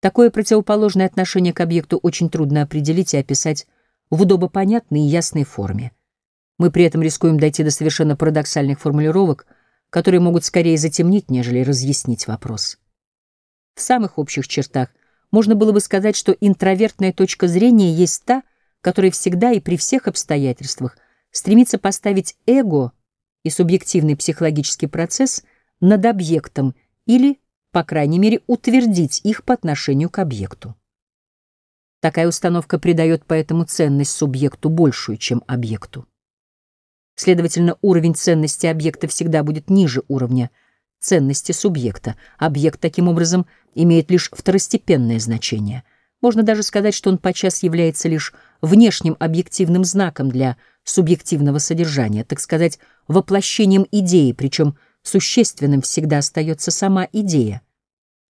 Такое противоположное отношение к объекту очень трудно определить и описать в удобопонятной и ясной форме. Мы при этом рискуем дойти до совершенно парадоксальных формулировок, которые могут скорее затемнить, нежели разъяснить вопрос. В самых общих чертах можно было бы сказать, что интровертная точка зрения есть та, которая всегда и при всех обстоятельствах стремится поставить эго и субъективный психологический процесс над объектом или по крайней мере, утвердить их по отношению к объекту. Такая установка придает поэтому ценность субъекту большую, чем объекту. Следовательно, уровень ценности объекта всегда будет ниже уровня ценности субъекта. Объект, таким образом, имеет лишь второстепенное значение. Можно даже сказать, что он подчас является лишь внешним объективным знаком для субъективного содержания, так сказать, воплощением идеи, причем существенным всегда остается сама идея.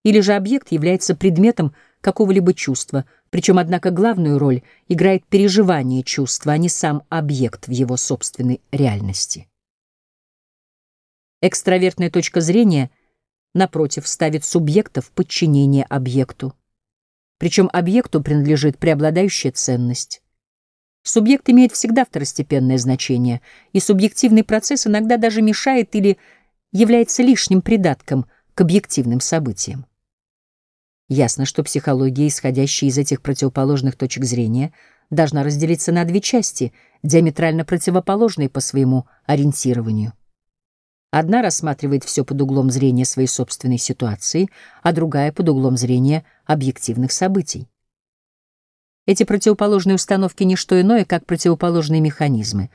Или же объект является предметом какого-либо чувства, причем, однако, главную роль играет переживание чувства, а не сам объект в его собственной реальности. Экстравертная точка зрения, напротив, ставит субъекта в подчинение объекту. Причем объекту принадлежит преобладающая ценность. Субъект имеет всегда второстепенное значение, и субъективный процесс иногда даже мешает или является лишним придатком к объективным событиям. Ясно, что психология, исходящая из этих противоположных точек зрения, должна разделиться на две части, диаметрально противоположные по своему ориентированию. Одна рассматривает все под углом зрения своей собственной ситуации, а другая — под углом зрения объективных событий. Эти противоположные установки — не что иное, как противоположные механизмы.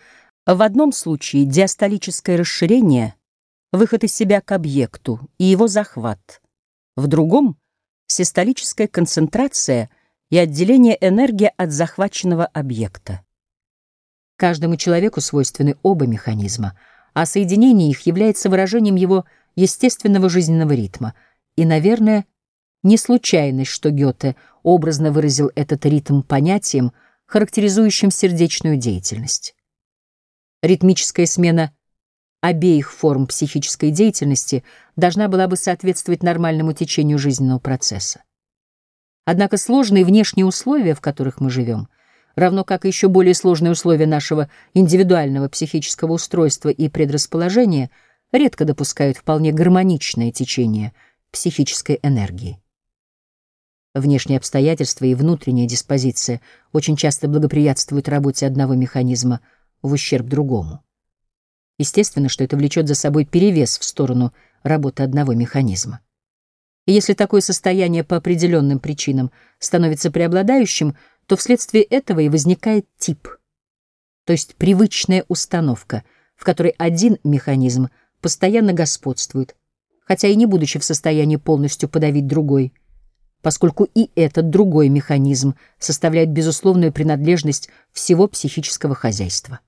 В одном случае диастолическое расширение — выход из себя к объекту и его захват. В другом — систолическая концентрация и отделение энергии от захваченного объекта. Каждому человеку свойственны оба механизма, а соединение их является выражением его естественного жизненного ритма. И, наверное, не случайность, что Гёте образно выразил этот ритм понятием, характеризующим сердечную деятельность. Ритмическая смена — обеих форм психической деятельности должна была бы соответствовать нормальному течению жизненного процесса. Однако сложные внешние условия, в которых мы живем, равно как и еще более сложные условия нашего индивидуального психического устройства и предрасположения, редко допускают вполне гармоничное течение психической энергии. Внешние обстоятельства и внутренняя диспозиция очень часто благоприятствуют работе одного механизма в ущерб другому. Естественно, что это влечет за собой перевес в сторону работы одного механизма. И если такое состояние по определенным причинам становится преобладающим, то вследствие этого и возникает тип, то есть привычная установка, в которой один механизм постоянно господствует, хотя и не будучи в состоянии полностью подавить другой, поскольку и этот другой механизм составляет безусловную принадлежность всего психического хозяйства.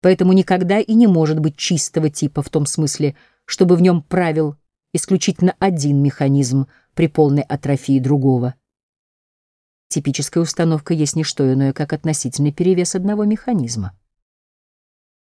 Поэтому никогда и не может быть чистого типа в том смысле, чтобы в нем правил исключительно один механизм при полной атрофии другого. Типическая установка есть не что иное, как относительный перевес одного механизма.